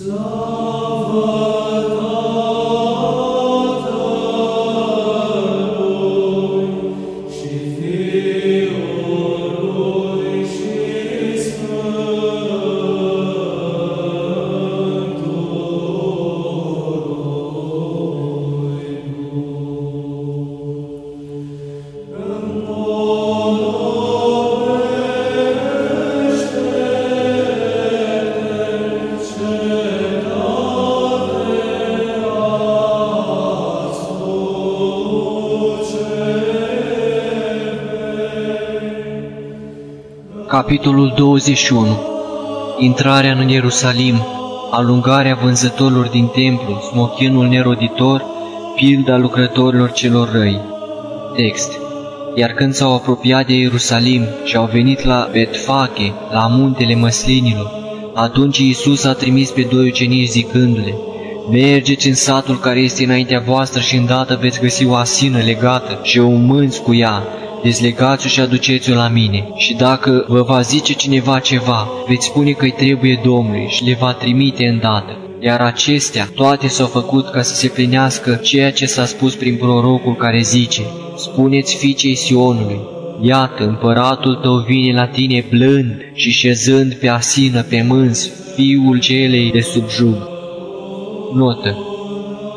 Slava! Capitolul 21 Intrarea în Ierusalim, alungarea vânzătorilor din templu, smochinul neroditor, pilda lucrătorilor celor răi. Text. Iar când s-au apropiat de Ierusalim și au venit la Betfache, la muntele măslinilor, atunci Iisus a trimis pe doi ucenici zicându-le, Mergeți în satul care este înaintea voastră și îndată veți găsi o asină legată și o mânți cu ea, dezlegați-o și aduceți-o la mine. Și dacă vă va zice cineva ceva, veți spune că-i trebuie Domnului și le va trimite îndată. Iar acestea toate s-au făcut ca să se plinească ceea ce s-a spus prin prorocul care zice, Spuneți fiicei Sionului, Iată, împăratul tău vine la tine blând și șezând pe asină pe mâns, fiul celei de subjug. Notă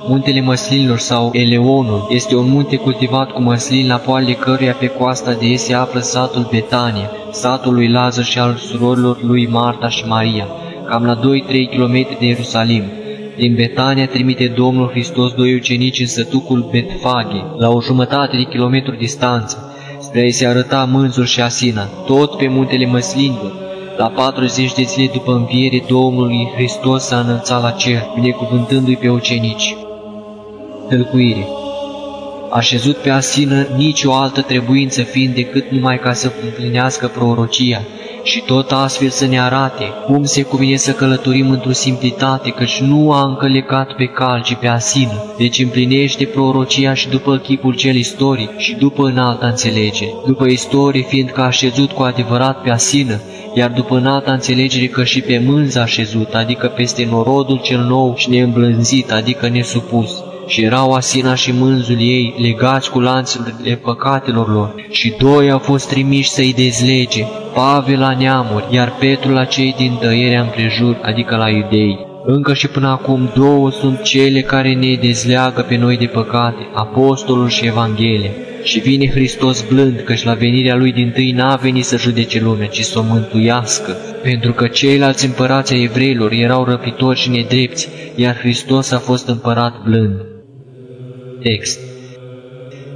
Muntele Măslinilor sau Eleonul este un munte cultivat cu măslin la poale căruia pe coasta de est se află satul Betania, satul lui Lazar și al surorilor lui Marta și Maria, cam la 2-3 km de Ierusalim. Din Betania trimite Domnul Hristos doi ucenici în sătucul Betfage, la o jumătate de kilometru distanță, spre a-i se arăta mânzul și asina, tot pe muntele Măslinilor, la 40 de zile după înviere, Domnului Hristos s-a înălțat la cer, binecuvântându-i pe ucenici tâlcuire. A șezut pe asină nici o altă trebuință fiind decât numai ca să împlinească prorocia și tot astfel să ne arate cum se cuvine să călătorim într-o simplitate, căci nu a încălecat pe cal, ci pe asină, deci împlinește prorocia și după chipul cel istoric și după înalta înțelegere, după istorie fiindcă a șezut cu adevărat pe asină, iar după înalta înțelegere că și pe mânz a șezut, adică peste norodul cel nou și neîmblânzit, adică nesupus și erau Asina și mânzul ei legați cu lanțurile păcatelor lor, și doi au fost trimiși să-i dezlege, Pavel la neamuri, iar Petru la cei din tăierea împrejur, adică la iudei. Încă și până acum două sunt cele care ne dezleagă pe noi de păcate, apostolul și Evanghelia. Și vine Hristos blând, căci la venirea Lui din tâi n-a venit să judece lumea, ci să o mântuiască, pentru că ceilalți împărați ai evreilor erau răpitori și nedrepți, iar Hristos a fost împărat blând. Text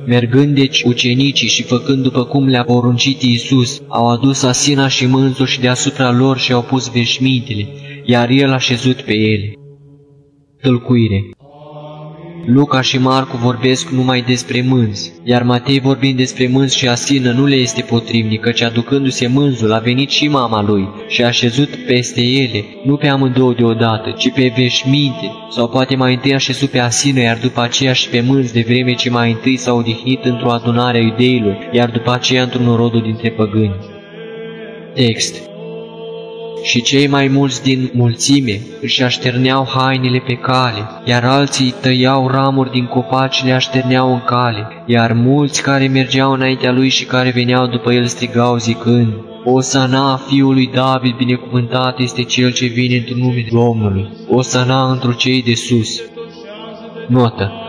Mergând deci ucenicii și făcând după cum le-a poruncit Iisus, au adus asina și mânzul și deasupra lor și au pus veșmintele, iar el a șezut pe ele. Tălcuire Luca și Marcu vorbesc numai despre mânzi, iar Matei vorbind despre mânzi și asină nu le este potrivnic, căci aducându-se mânzul a venit și mama lui și a șezut peste ele, nu pe amândouă deodată, ci pe veșminte, sau poate mai întâi a șezut pe asină, iar după aceea și pe mânzi, de vreme ce mai întâi s-au odihnit într-o adunare a iudeilor, iar după aceea într-un rodul dintre păgâni. Text și cei mai mulți din mulțime își așterneau hainele pe cale, iar alții tăiau ramuri din copaci și le așterneau în cale, iar mulți care mergeau înaintea lui și care veneau după el strigau zicând, Osana, fiul lui David, binecuvântat este cel ce vine într numele Domnului, Osana într cei de sus. Notă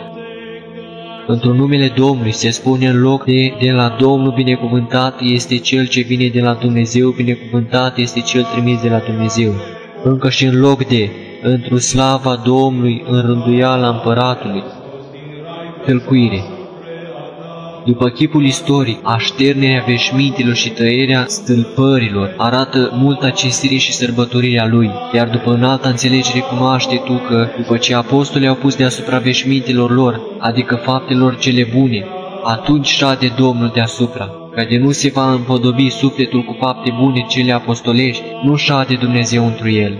Într-un numele Domnului se spune în loc de, de la Domnul binecuvântat este Cel ce vine de la Dumnezeu, binecuvântat este Cel trimis de la Dumnezeu. Încă și în loc de, într-o slava Domnului, în rânduiala împăratului. Tălcuire după chipul istoric, așternerea veșmintelor și tăierea stâlpărilor arată multă cinstire și sărbătorirea lui, iar după înalta înțelegere cunoaște tu că, după ce apostolii au pus deasupra veșmintelor lor, adică faptelor cele bune, atunci șade Domnul deasupra, ca de nu se va împodobi sufletul cu fapte bune cele apostolești, nu șade Dumnezeu întru el.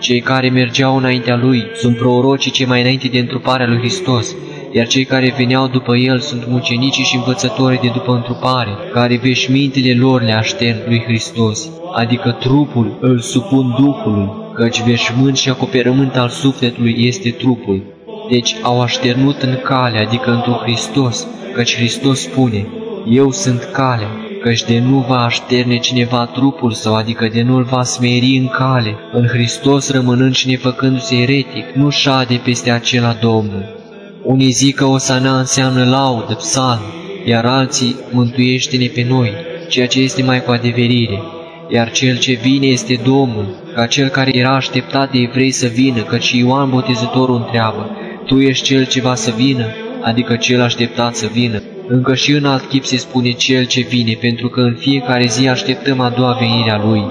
Cei care mergeau înaintea lui sunt prorocii cei mai înainte de întruparea lui Hristos, iar cei care veneau după el sunt mucenicii și învățătorii de după întrupare, care veșmintele lor le aștern lui Hristos, adică trupul îl supun Duhului, căci veșmânt și acoperământ al sufletului este trupul. Deci au așternut în cale, adică într Hristos, căci Hristos spune, Eu sunt calea, căci de nu va așterne cineva trupul său, adică de nu-l va smeri în cale, în Hristos rămânând și nefăcându-se eretic, nu șade peste acela Domnul. Unii zic că Osana înseamnă laudă, psalm, iar alții mântuiește-ne pe noi, ceea ce este mai cu adeverire. Iar cel ce vine este Domnul, ca cel care era așteptat de evrei să vină, căci Ioan Botezătorul întreabă, Tu ești cel ce va să vină, adică cel așteptat să vină. Încă și în alt chip se spune cel ce vine, pentru că în fiecare zi așteptăm a doua venire a Lui.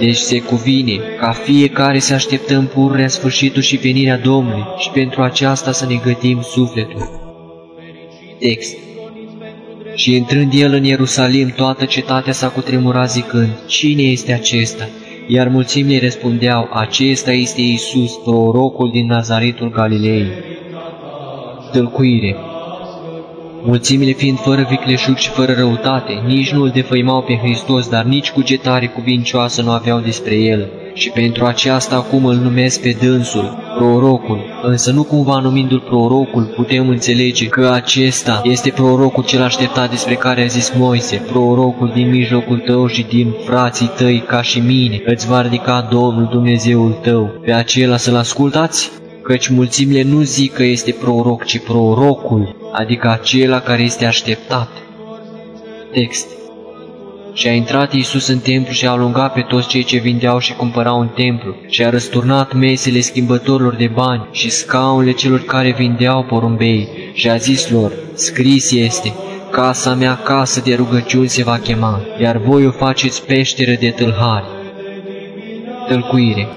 Deci se cuvine ca fiecare să așteptăm pururea sfârșitul și venirea Domnului și pentru aceasta să ne gătim sufletul. Text Și intrând el în Ierusalim, toată cetatea s-a cutremurat zicând, Cine este acesta? Iar mulțimile răspundeau, Acesta este Iisus, prorocul din Nazaretul Galilei. Tălcuire Mulțimile fiind fără vicleșug și fără răutate, nici nu îl defăimau pe Hristos, dar nici cugetare cuvincioasă nu aveau despre el. Și pentru aceasta acum îl numesc pe dânsul, prorocul, însă nu cumva numindu-l prorocul putem înțelege că acesta este prorocul cel așteptat despre care a zis Moise, prorocul din mijlocul tău și din frații tăi ca și mine, îți va ridica Domnul Dumnezeul tău, pe acela să-l ascultați? Căci mulțimile nu zic că este proroc, ci prorocul, adică acela care este așteptat. Text și a intrat Iisus în templu și a alungat pe toți cei ce vindeau și cumpărau în templu și a răsturnat mesele schimbătorilor de bani și scaunele celor care vindeau porumbei și a zis lor, scris este, casa mea casă de rugăciuni se va chema, iar voi o faceți peșteră de tâlhari. Tălcuire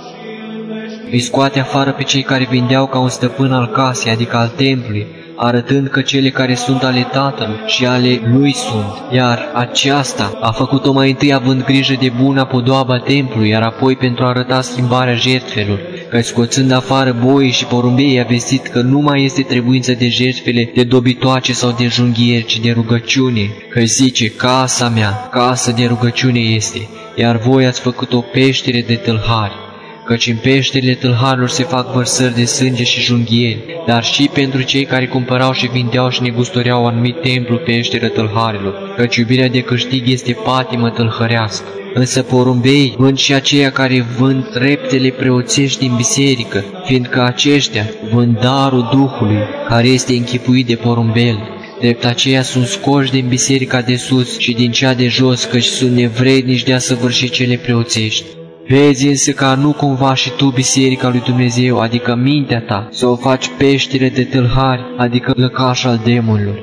Îi scoate afară pe cei care vindeau ca un stăpân al casei, adică al templului, arătând că cele care sunt ale Tatălui și ale Lui sunt, iar aceasta a făcut-o mai întâi având grijă de buna podoaba templului, iar apoi pentru a arăta schimbarea jertfelor, că scoțând afară boii și porumbei a vestit că nu mai este trebuință de jertfele de dobitoace sau de junghieri, ci de rugăciune, că zice, casa mea, casă de rugăciune este, iar voi ați făcut o peștere de tâlhari căci în peșterile tâlharilor se fac vărsări de sânge și junghieri, dar și pentru cei care cumpărau și vindeau și negustoreau anumit templu peșteră tâlharilor, căci iubirea de câștig este patimă tâlhărească. Însă porumbei vând și aceia care vând treptele preoțești din biserică, fiindcă aceștia vând darul Duhului, care este închipuit de porumbel. Drept aceia sunt scoși din biserica de sus și din cea de jos, căci sunt nevrednici de a săvârși cele preoțești. Vezi însă ca nu cumva și tu biserica lui Dumnezeu, adică mintea ta, să o faci peștere de tâlhari, adică lăcaș al demonilor.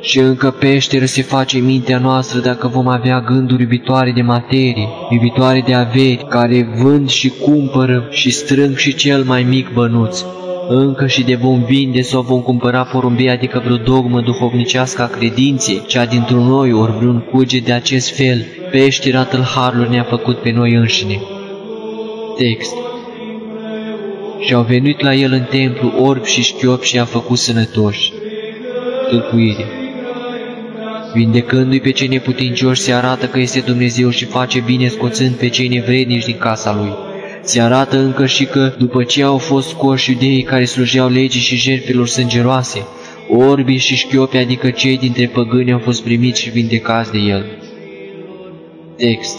Și încă peșteră se face mintea noastră dacă vom avea gânduri iubitoare de materie, iubitoare de averi, care vând și cumpără și strâng și cel mai mic bănuț. Încă și de vom vinde sau vom cumpăra porumbei, adică vreo dogmă duhovnicească a credinței, cea dintr-un noi ori vreun cuge de acest fel, peștera tâlharilor ne-a făcut pe noi înșine. Text Și au venit la el în templu orb și șchiop și i-a făcut sănătoși. Tâlcuire Vindecându-i pe cei neputincioși se arată că este Dumnezeu și face bine scoțând pe cei nevrednici din casa lui. Se arată încă și că, după ce au fost scoși iudeii care slujeau legii și jertfelor sângeroase, orbii și șchiopi, adică cei dintre păgâni, au fost primiți și vindecați de el. Text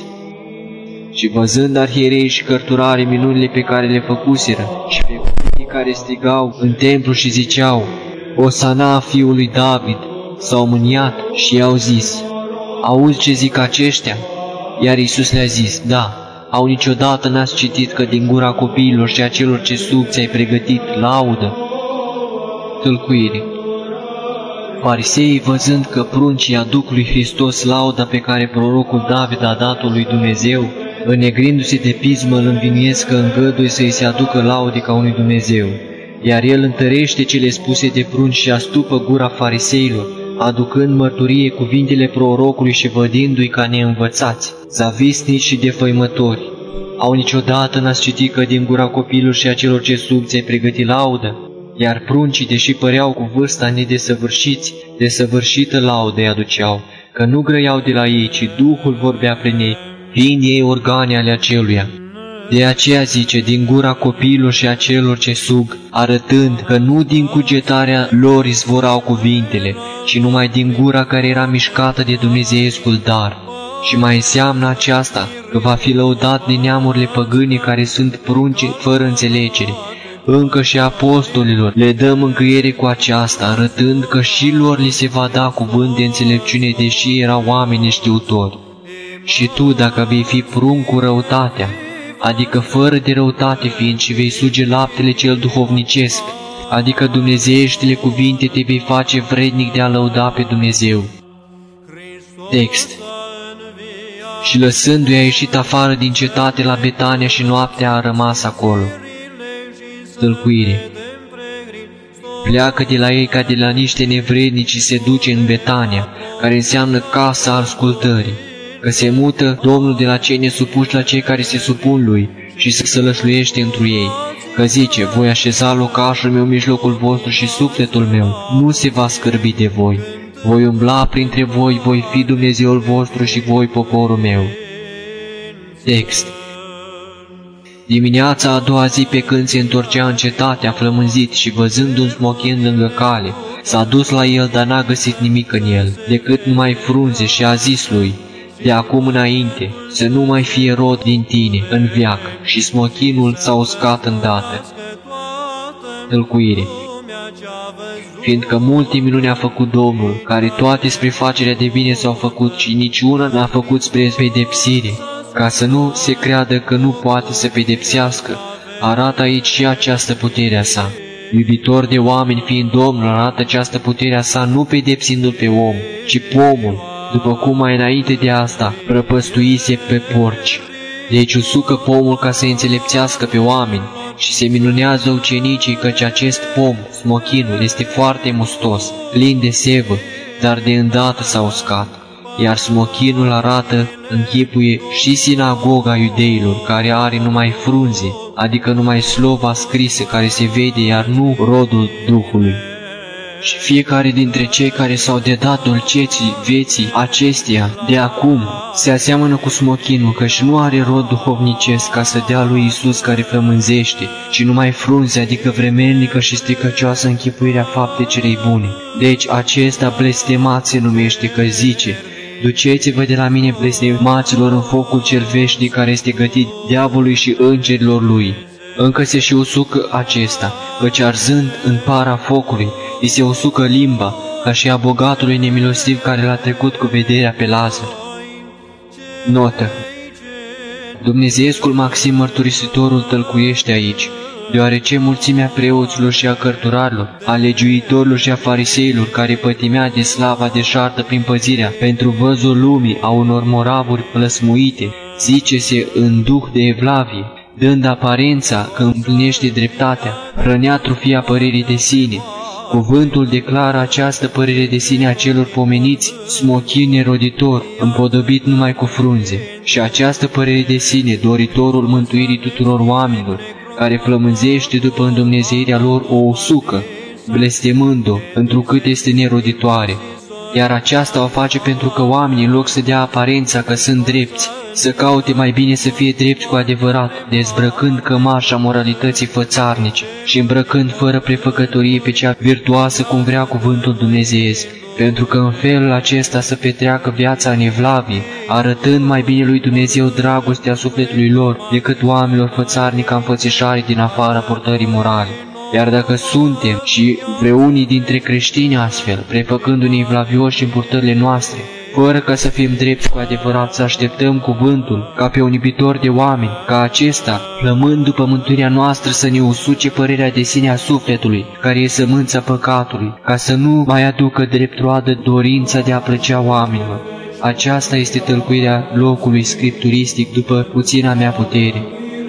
și văzând arhierei și cărturare minunile pe care le făcuseră și pe cei care strigau în templu și ziceau, Osana fiului David, s-au mâniat și i-au zis, Auzi ce zic aceștia? Iar Iisus le-a zis, Da, au niciodată n-ați citit că din gura copiilor și a celor ce sub ți-ai pregătit laudă? Tâlcuire Fariseii, văzând că pruncii aduc lui Hristos lauda pe care prorocul David a dat-o lui Dumnezeu, Înnegrindu-se de pismă, îl învinuiesc că îngăduie să-i se aducă laude ca unui Dumnezeu, iar el întărește cele spuse de prunci și astupă gura fariseilor, aducând mărturie cuvintele prorocului și vădindu-i ca neînvățați, zavisnici și defăimători. Au niciodată n-ați citit că din gura copilului și a celor ce sub ți-ai pregătit laudă? Iar pruncii, deși păreau cu vârsta nedesăvârșiți, desăvârșită laudă îi aduceau, că nu grăiau de la ei, ci Duhul vorbea prin ei, fiind ei organe ale aceluia. De aceea zice, din gura copiilor și a celor ce sug, arătând că nu din cugetarea lor izvorau cuvintele, ci numai din gura care era mișcată de Dumnezeescul dar. Și mai înseamnă aceasta, că va fi lăudat din neamurile păgâne care sunt prunce fără înțelegere. Încă și apostolilor le dăm mângâiere cu aceasta, arătând că și lor li se va da cuvânt de înțelepciune, deși erau oameni știutori. Și tu, dacă vei fi prun cu răutatea, adică fără de răutate fiind și vei suge laptele cel duhovnicesc, adică dumnezeieștile cuvinte te vei face vrednic de a lăuda pe Dumnezeu. Text Și lăsându-i a ieșit afară din cetate la Betania și noaptea a rămas acolo. Tălcuire Pleacă de la ei ca de la niște nevrednici și se duce în Betania, care înseamnă casa ascultării că se mută Domnul de la cei nesupuși la cei care se supun lui și să sălășluiește întru ei, că zice, voi așeza locașul meu în mijlocul vostru și sufletul meu nu se va scârbi de voi. Voi umbla printre voi, voi fi Dumnezeul vostru și voi poporul meu. Text Dimineața a doua zi pe când se întorcea în cetate, a flămânzit și văzând un smochin lângă cale, s-a dus la el, dar n-a găsit nimic în el, decât numai frunze și a zis lui, de acum înainte să nu mai fie rod din tine în viac și smochinul s-a uscat îndată. Tălcuire Fiindcă multe minuni a făcut Domnul, care toate spre facerea de bine s-au făcut și niciuna n-a făcut spre pedepsire, ca să nu se creadă că nu poate să pedepsească, arată aici și această putere a sa. Iubitor de oameni fiind Domnul, arată această putere a sa nu pedepsindu-l pe om, ci pomul, după cum mai înainte de asta prăpăstuise pe porci. Deci usucă pomul ca să înțelepțească pe oameni și se minunează ucenicii căci acest pom, smochinul, este foarte mustos, plin de sevă, dar de îndată s-a uscat. Iar smochinul arată, închipuie și sinagoga iudeilor, care are numai frunze, adică numai slova scrisă care se vede, iar nu rodul Duhului și fiecare dintre cei care s-au dedat dulceții vieții acesteia de acum se aseamănă cu smochinul, căci nu are rod duhovnicesc ca să dea lui Isus care flămânzește, ci numai frunze, adică vremelnică și stricăcioasă închipuirea fapte celei bune. Deci acesta blestemat se numește că zice, Duceți-vă de la mine blestemaților în focul cel veșnic care este gătit diavolului și îngerilor lui. Încă se și usucă acesta, căci arzând în para focului, îi se usucă limba, ca și a bogatului nemilostiv care l-a trecut cu vederea pe Lazar. Notă Dumnezeescul Maxim Mărturisitorul tălcuiește aici, deoarece mulțimea preoților și a cărturarilor, a legiuitorilor și a fariseilor, care pătimea de slava deșartă prin păzirea pentru văzul lumii a unor moravuri plăsmuite, zice-se în duh de evlavie, dând aparența că împlinește dreptatea, hrănea trufia părerii de sine, Cuvântul declară această părere de sine a celor pomeniți, smochin neroditor, împodobit numai cu frunze, și această părere de sine, doritorul mântuirii tuturor oamenilor, care flămânzește după îndumnezeirea lor o usucă, blestemând-o, întrucât este neroditoare. Iar aceasta o face pentru că oamenii, în loc să dea aparența că sunt drepți, să caute mai bine să fie drept cu adevărat, dezbrăcând cămașa moralității fățarnice și îmbrăcând fără prefăcătorie pe cea virtuoasă cum vrea cuvântul dumnezeiesc, pentru că în felul acesta să petreacă viața în evlavie, arătând mai bine lui Dumnezeu dragostea sufletului lor decât oamenilor fățarnic ca înfățișare din afara portării morale. Iar dacă suntem și vreunii dintre creștini astfel, prefăcându-ne evlavioși în purtările noastre, fără ca să fim drepți cu adevărat, să așteptăm cuvântul ca pe un iubitor de oameni, ca acesta, plămând după mântuirea noastră să ne usuce părerea de sine a sufletului, care e sămânța păcatului, ca să nu mai aducă drept roadă dorința de a plăcea oamenilor. Aceasta este tălcuirea locului scripturistic după puțina mea putere.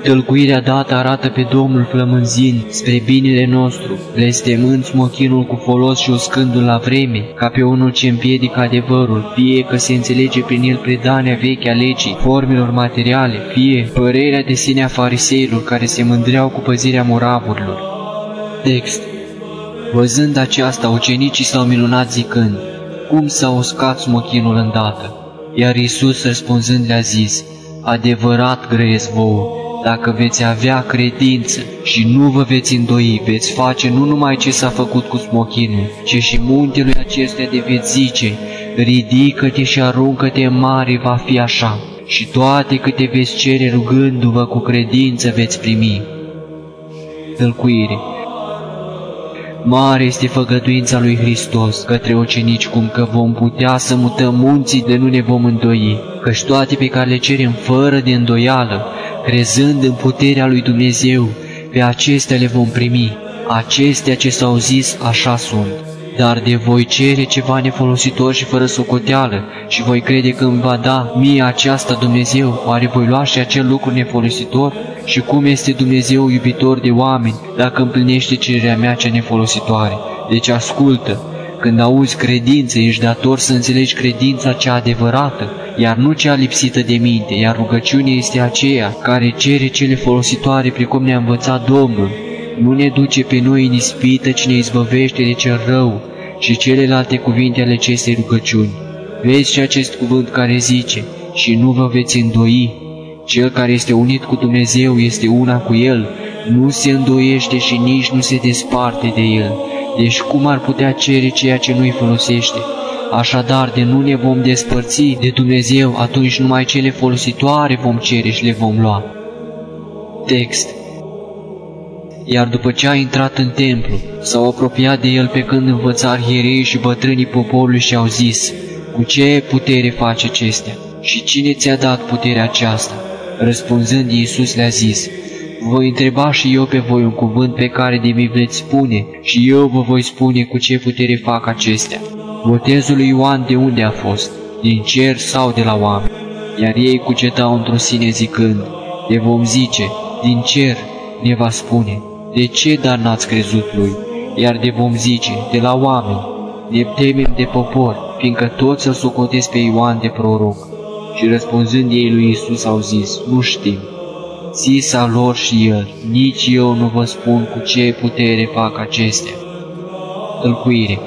Tălcuirea dată arată pe Domnul flămânzind spre binele nostru, blestemând smochinul cu folos și uscându-l la vreme, ca pe unul ce împiedică adevărul, fie că se înțelege prin el predania veche a legii, formelor materiale, fie părerea de sine a fariseilor care se mândreau cu păzirea moravurilor. Text Văzând aceasta, ucenicii s-au minunat zicând, Cum s-a uscat smochinul îndată? Iar Iisus răspunzând le-a zis, adevărat grăiesc vouă, dacă veți avea credință și nu vă veți îndoi, veți face nu numai ce s-a făcut cu smochinul, ci și muntelui acestea de veți zice, ridică-te și aruncă-te în mare, va fi așa, și toate câte veți cere rugându-vă cu credință veți primi. Tălcuire Mare este făgăduința lui Hristos către ucenici, cum că vom putea să mutăm munții de nu ne vom îndoi, căci toate pe care le cerem fără de îndoială, crezând în puterea lui Dumnezeu, pe acestea le vom primi. Acestea ce s-au zis, așa sunt. Dar de voi cere ceva nefolositor și fără socoteală și voi crede că îmi va da mie aceasta Dumnezeu, oare voi lua și acel lucru nefolositor? Și cum este Dumnezeu iubitor de oameni dacă împlinește cererea mea cea nefolositoare? Deci ascultă, când auzi credință, ești dator să înțelegi credința cea adevărată, iar nu cea lipsită de minte, iar rugăciunea este aceea care cere cele folositoare precum ne-a învățat Domnul. Nu ne duce pe noi în ispită, ci ne izbăvește de cel rău și celelalte cuvinte ale acestei rugăciuni. Vezi și acest cuvânt care zice, și nu vă veți îndoi. Cel care este unit cu Dumnezeu este una cu El, nu se îndoiește și nici nu se desparte de El. Deci cum ar putea cere ceea ce nu-i folosește? Așadar, de nu ne vom despărți de Dumnezeu, atunci numai cele folositoare vom cere și le vom lua. Text Iar după ce a intrat în templu, s-au apropiat de el pe când învăța arhierei și bătrânii poporului și au zis, Cu ce putere face acestea? Și cine ți-a dat puterea aceasta? Răspunzând, Iisus le-a zis, voi întreba și eu pe voi un cuvânt pe care de mi veți spune și eu vă voi spune cu ce putere fac acestea. Botezul lui Ioan de unde a fost? Din cer sau de la oameni? Iar ei cugetau într-o sine zicând, de vom zice, din cer ne va spune, de ce dar n-ați crezut lui? Iar de vom zice, de la oameni, ne temem de popor, fiindcă toți îl socotesc pe Ioan de proroc. Și răspunzând ei lui Isus au zis, nu știm. Zisa lor și el, nici eu nu vă spun cu ce putere fac acestea. Tălcuire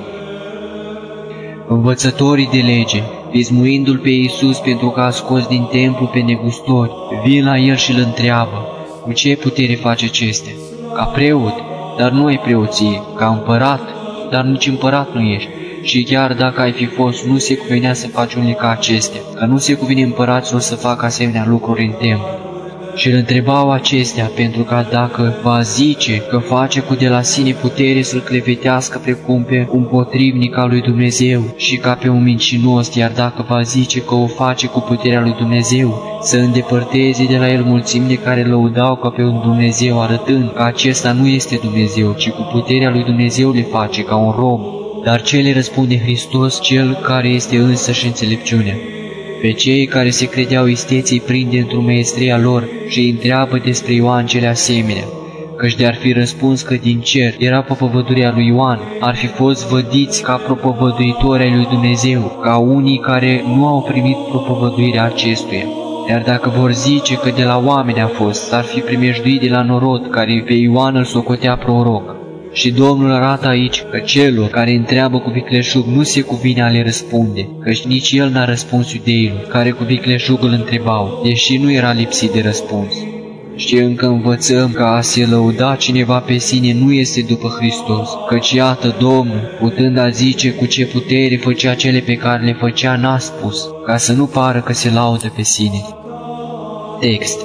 Învățătorii de lege, pismuindu-l pe Iisus pentru că a scos din templu pe negustori, vin la el și îl întreabă, cu ce putere face acestea? Ca preot, dar nu ai preoție, ca împărat, dar nici împărat nu ești. Și chiar dacă ai fi fost, nu se cuvenea să faci unele ca acestea, că nu se cuvine împăraților să facă asemenea lucruri în templu și îl întrebau acestea, pentru că dacă va zice că face cu de la sine putere să-l clevetească precum pe un potrivnic al lui Dumnezeu și ca pe un mincinos, iar dacă va zice că o face cu puterea lui Dumnezeu, să îndepărteze de la el mulțimile care lăudau ca pe un Dumnezeu, arătând că acesta nu este Dumnezeu, ci cu puterea lui Dumnezeu le face ca un rom. Dar ce le răspunde Hristos, cel care este însă și înțelepciunea? Pe cei care se credeau isteții prinde într-o maestria lor și îi întreabă despre Ioan cele asemenea, căci de-ar fi răspuns că din cer era propovădurea lui Ioan, ar fi fost vădiți ca propovăduitori ai lui Dumnezeu, ca unii care nu au primit propovăduirea acestuia. Iar dacă vor zice că de la oameni a fost, ar fi primejduit de la norod care pe Ioan îl socotea proroc. Și Domnul arată aici că celor care întreabă cu vicleșug nu se cuvine a le răspunde, căci nici el n-a răspuns iudeilor, care cu vicleșug îl întrebau, deși nu era lipsit de răspuns. Și încă învățăm că a se lăuda cineva pe sine nu este după Hristos, căci iată Domnul, putând a zice cu ce putere făcea cele pe care le făcea, n-a spus, ca să nu pară că se laudă pe sine. Text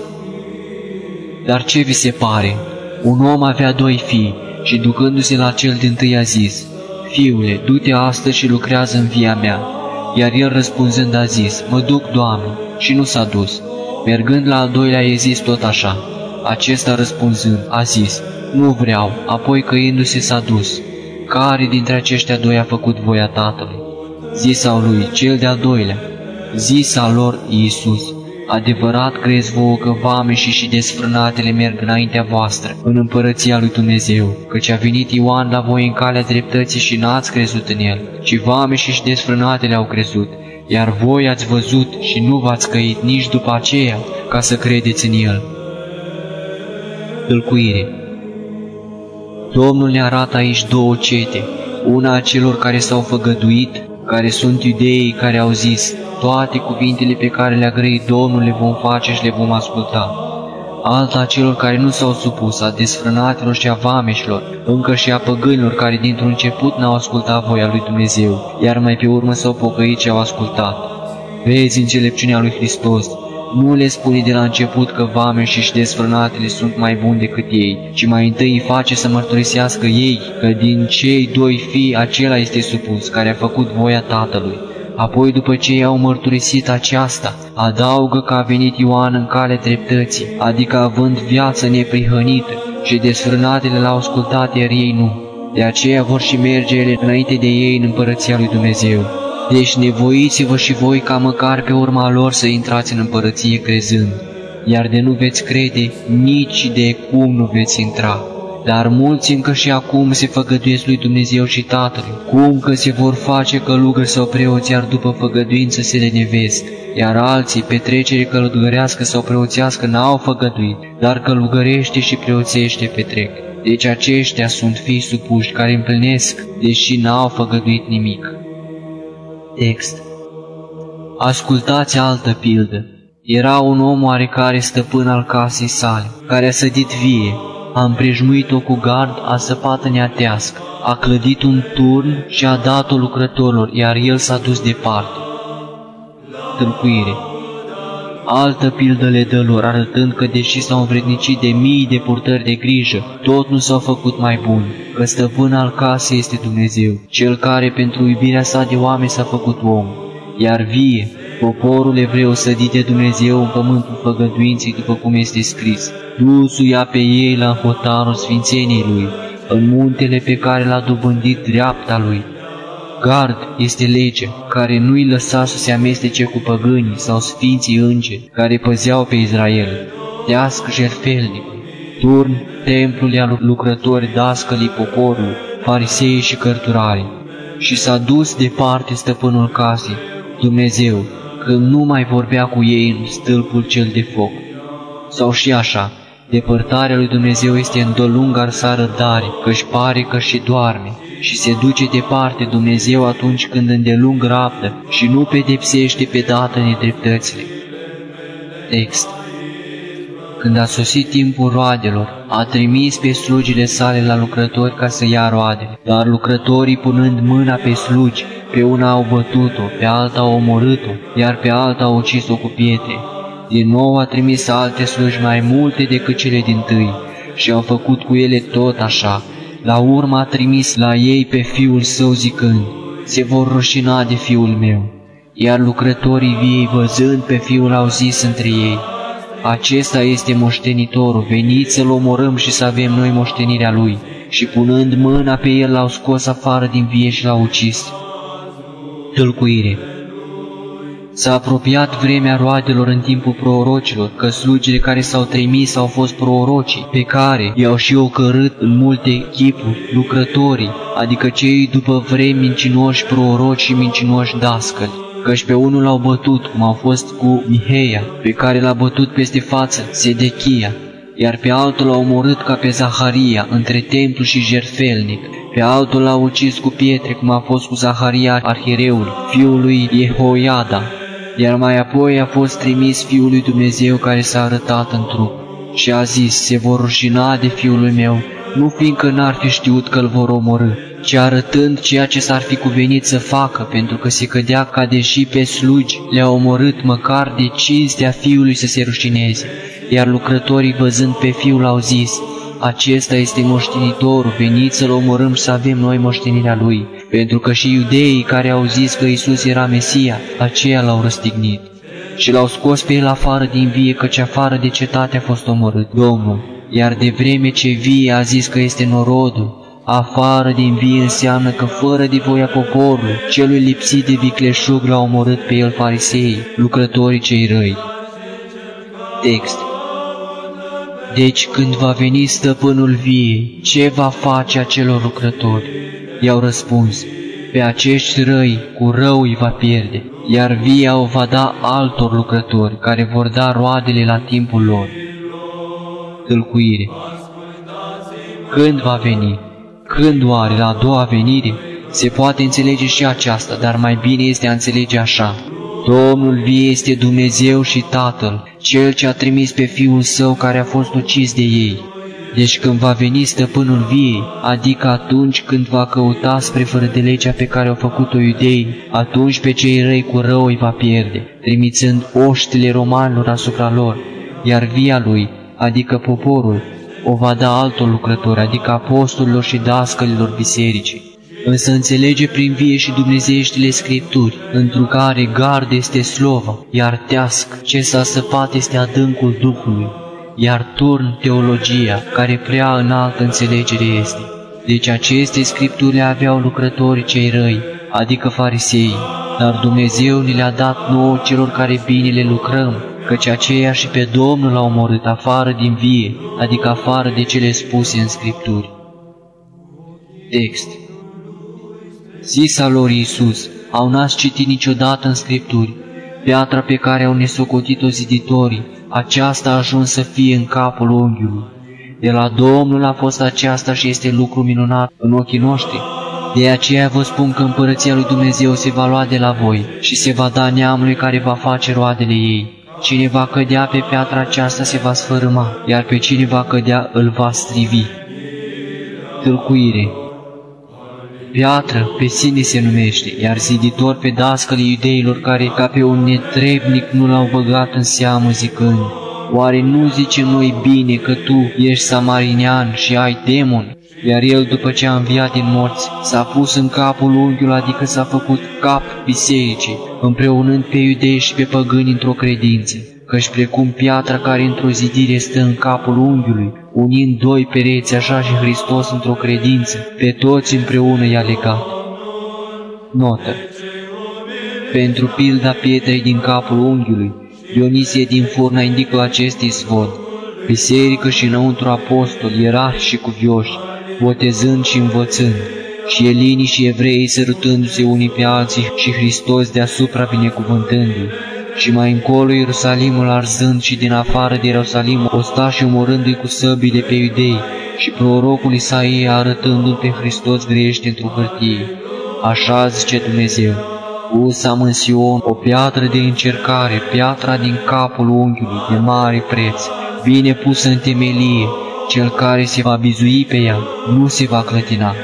Dar ce vi se pare? Un om avea doi fii, și ducându-se la cel din tâi a zis, Fiule, du-te astăzi și lucrează în via mea. Iar el răspunzând a zis, Mă duc, Doamne, și nu s-a dus. Mergând la al doilea a zis tot așa. Acesta răspunzând a zis, Nu vreau, apoi căindu-se s-a dus. Care dintre aceștia doi a făcut voia Tatălui? Zisa lui, cel de-al doilea. Zisa lor, Iisus, Adevărat crezi vouă că vame și și desfrânatele merg înaintea voastră în împărăția lui Dumnezeu, căci a venit Ioan la voi în calea dreptății și n-ați crezut în el, ci vame și și desfrânatele au crezut, iar voi ați văzut și nu v-ați căit nici după aceea ca să credeți în el. Tălcuire. Domnul ne arată aici două cete, una a celor care s-au făgăduit care sunt iudeii care au zis, toate cuvintele pe care le-a grăit Domnul le vom face și le vom asculta. Alta celor care nu s-au supus, a desfrânatelor și a vameșilor, încă și a păgânilor care dintr-un început n-au ascultat voia lui Dumnezeu, iar mai pe urmă s-au pocăit și au ascultat. Vezi înțelepciunea lui Hristos, nu le spune de la început că vameșii și desfrânatele sunt mai buni decât ei, ci mai întâi îi face să mărturisească ei că din cei doi fii acela este supus, care a făcut voia Tatălui. Apoi, după ce i-au mărturisit aceasta, adaugă că a venit Ioan în cale dreptății, adică având viață neprihănită, și desfrânatele l-au ascultat, iar ei nu. De aceea vor și merge ele înainte de ei în împărăția lui Dumnezeu. Deci nevoiți-vă și voi ca măcar pe urma lor să intrați în împărăție crezând, iar de nu veți crede, nici de cum nu veți intra. Dar mulți încă și acum se făgăduiesc lui Dumnezeu și Tatălui, cum că se vor face călugări sau preoți, iar după făgăduință se le nevesc, iar alții, petrecere călugărească sau preoțească, n-au făgăduit, dar călugărește și preoțește petrec. Deci aceștia sunt fii supuși care împlinesc, deși n-au făgăduit nimic. Text Ascultați altă pildă. Era un om oarecare stăpân al casei sale, care a sădit vie, a împrejmuit-o cu gard, a săpat în atească, a clădit un turn și a dat-o lucrătorilor, iar el s-a dus departe. Tâlcuire Altă pildă le dă lor, arătând că deși s-au învrednicit de mii de purtări de grijă, tot nu s-au făcut mai buni, că stăpân al casei este Dumnezeu, Cel care pentru iubirea sa de oameni s-a făcut om, iar vie, poporul evreu sădit de Dumnezeu în pământul făgăduinței după cum este scris, Dusul ia pe ei la hotarul sfințeniei lui, în muntele pe care l-a dobândit dreapta lui, Gard este lege, care nu-i lăsa să se amestece cu păgânii sau sfinții îngeri care păzeau pe Israel. Dească jertfelnic, turn templul al lucrători dascălii poporului, farisei și cărturari. Și s-a dus departe stăpânul casei, Dumnezeu, când nu mai vorbea cu ei în stâlpul cel de foc. Sau și așa, depărtarea lui Dumnezeu este îndelung arsa răbdare, că-și pare că și doarme, și se duce departe Dumnezeu atunci când îndelung rabdă și nu pedepsește pe dată nedreptățile. Text Când a sosit timpul roadelor, a trimis pe slugile sale la lucrători ca să ia roadele, dar lucrătorii punând mâna pe slugi, pe una au bătut-o, pe alta au omorât-o, iar pe alta au ucis-o cu pietre. Din nou a trimis alte slugi mai multe decât cele din tâi și au făcut cu ele tot așa, la urmă a trimis la ei pe fiul său zicând, se vor rușina de fiul meu. Iar lucrătorii viei văzând pe fiul au zis între ei, acesta este moștenitorul, veniți să-l omorâm și să avem noi moștenirea lui. Și punând mâna pe el l-au scos afară din vie și l-au ucis. Tâlcuire S-a apropiat vremea roadelor în timpul prorocilor, că slugile care s-au trimis au fost prorocii, pe care i-au și ocărât în multe chipuri lucrătorii, adică cei după vremi mincinoși proroci și mincinoși dascăli. Căci pe unul l-au bătut, cum au fost cu Miheia, pe care l-a bătut peste față Sedechia, iar pe altul l-a omorât ca pe Zaharia, între templu și jerfelnic, pe altul l-a ucis cu pietre, cum a fost cu Zaharia arhireul, fiul lui Jehoiada, iar mai apoi a fost trimis Fiul lui Dumnezeu care s-a arătat în trup și a zis, se vor rușina de Fiul meu, nu fiindcă n-ar fi știut că îl vor omorâ, ci arătând ceea ce s-ar fi cuvenit să facă, pentru că se cădea ca deși pe slugi le-a omorât măcar de cinstea Fiului să se rușineze. Iar lucrătorii văzând pe Fiul au zis, acesta este moștenitorul, veniți să-l omorâm și să avem noi moștenirea lui. Pentru că și iudeii care au zis că Isus era Mesia, aceia l-au răstignit. Și l-au scos pe el afară din vie, căci afară de cetate a fost omorât Domnul, iar de vreme ce vie a zis că este norodul, afară din vie înseamnă că fără de voia poporului, celui lipsit de vicleșug l-au omorât pe el farisei, lucrătorii cei răi. Text Deci când va veni stăpânul vie, ce va face acelor lucrători? i-au răspuns, pe acești răi cu rău îi va pierde, iar via o va da altor lucrători care vor da roadele la timpul lor. Tâlcuire Când va veni? Când oare la a doua venire? Se poate înțelege și aceasta, dar mai bine este a înțelege așa. Domnul vie este Dumnezeu și Tatăl, Cel ce a trimis pe Fiul Său care a fost ucis de ei. Deci când va veni stăpânul viei, adică atunci când va căuta spre fără de legea pe care au făcut-o iudei, atunci pe cei răi cu rău îi va pierde, trimițând oștile romanilor asupra lor, iar via lui, adică poporul, o va da altor lucrători, adică apostolilor și dascălilor bisericii. Însă înțelege prin vie și dumnezeieștile Scripturi, întru care gard este slova, iar teasc, ce s-a săpat este adâncul Duhului, iar turn teologia, care prea înaltă înțelegere este. Deci aceste Scripturi le aveau lucrătorii cei răi, adică farisei, dar Dumnezeu ni le-a dat nouă celor care bine le lucrăm, căci aceia și pe Domnul l-au omorât afară din vie, adică afară de cele spuse în Scripturi. Text Zisa lor Iisus, au n-ați citit niciodată în Scripturi, piatra pe care au nesocotit-o ziditorii, aceasta a ajuns să fie în capul unghiului. De la Domnul a fost aceasta și este lucru minunat în ochii noștri. De aceea vă spun că împărăția lui Dumnezeu se va lua de la voi și se va da neamului care va face roadele ei. Cine va cădea pe piatra aceasta se va sfărâma, iar pe cine va cădea îl va strivi. Tâlcuire Piatră pe sine se numește, iar ziditor pe dascăle iudeilor care ca pe un netrebnic nu l-au băgat în seamă zicând, Oare nu zice noi bine că tu ești samarinean și ai demon? Iar el, după ce a înviat din morți, s-a pus în capul unghiul, adică s-a făcut cap bisericii, împreunând pe iudei și pe păgâni într-o credință. Căci precum piatra care într-o zidire stă în capul unghiului, unind doi pereți așa și Hristos într-o credință, pe toți împreună i-a legat. Notă. Pentru pilda pietrei din capul unghiului, Dionisie din Furna indică acest izvod, biserică și înăuntru apostoli, ierarhi și cuvioși, botezând și învățând, și elinii și evreii sărutându-se unii pe alții și Hristos deasupra binecuvântându-i, și mai încolo Ierusalimul arzând și din afară de Ierusalim ostașii omorându-i cu săbile pe iudei și prorocul Isaia arătându-l pe Hristos grește într-o hârtie. Așa zice Dumnezeu, Usam în Sion o piatră de încercare, piatra din capul unghiului, de mare preț, bine pusă în temelie, cel care se va bizui pe ea, nu se va clătina.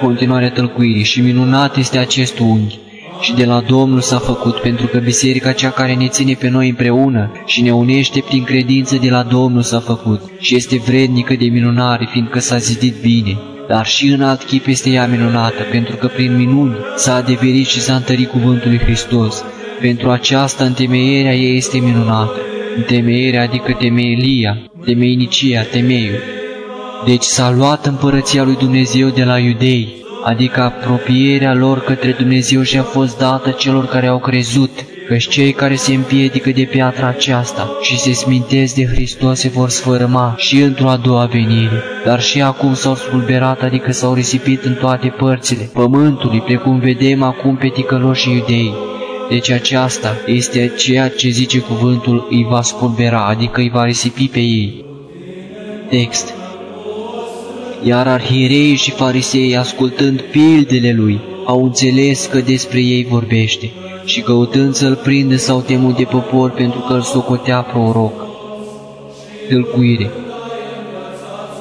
Continuarea tălcuirii și minunat este acest unghi, și de la Domnul s-a făcut, pentru că biserica cea care ne ține pe noi împreună și ne unește prin credință de la Domnul s-a făcut și este vrednică de minunare, fiindcă s-a zidit bine. Dar și în alt chip este ea minunată, pentru că prin minuni s-a adeverit și s-a întărit cuvântul lui Hristos. Pentru aceasta întemeierea ei este minunată. Întemeierea adică temelia, temeinicia, temeiul. Deci s-a luat împărăția lui Dumnezeu de la iudei, adică apropierea lor către Dumnezeu și a fost dată celor care au crezut, căci cei care se împiedică de piatra aceasta și se smintesc de Hristos se vor sfărâma și într-o a doua venire, dar și acum s-au spulberat, adică s-au risipit în toate părțile pământului, precum vedem acum pe ticăloșii iudei. Deci aceasta este ceea ce zice cuvântul îi va spulbera, adică îi va risipi pe ei. Text iar arhiereii și farisei, ascultând pildele lui, au înțeles că despre ei vorbește și căutând să-l prindă s-au temut de popor pentru că îl socotea proroc. Tâlcuire.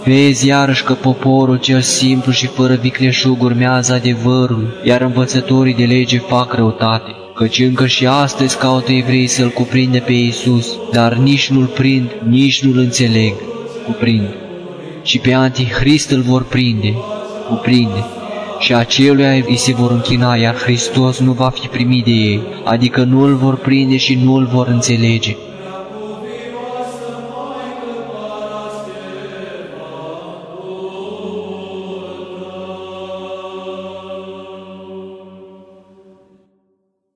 Vezi iarăși că poporul cel simplu și fără vicleșug urmează adevărul, iar învățătorii de lege fac răutate, căci încă și astăzi caută evrei să-L cuprinde pe Iisus, dar nici nu-L prind, nici nu-L înțeleg, cuprind și pe Antichrist îl vor prinde, cuprinde, și aceluia îi se vor închina, iar Hristos nu va fi primit de ei, adică nu îl vor prinde și nu îl vor înțelege.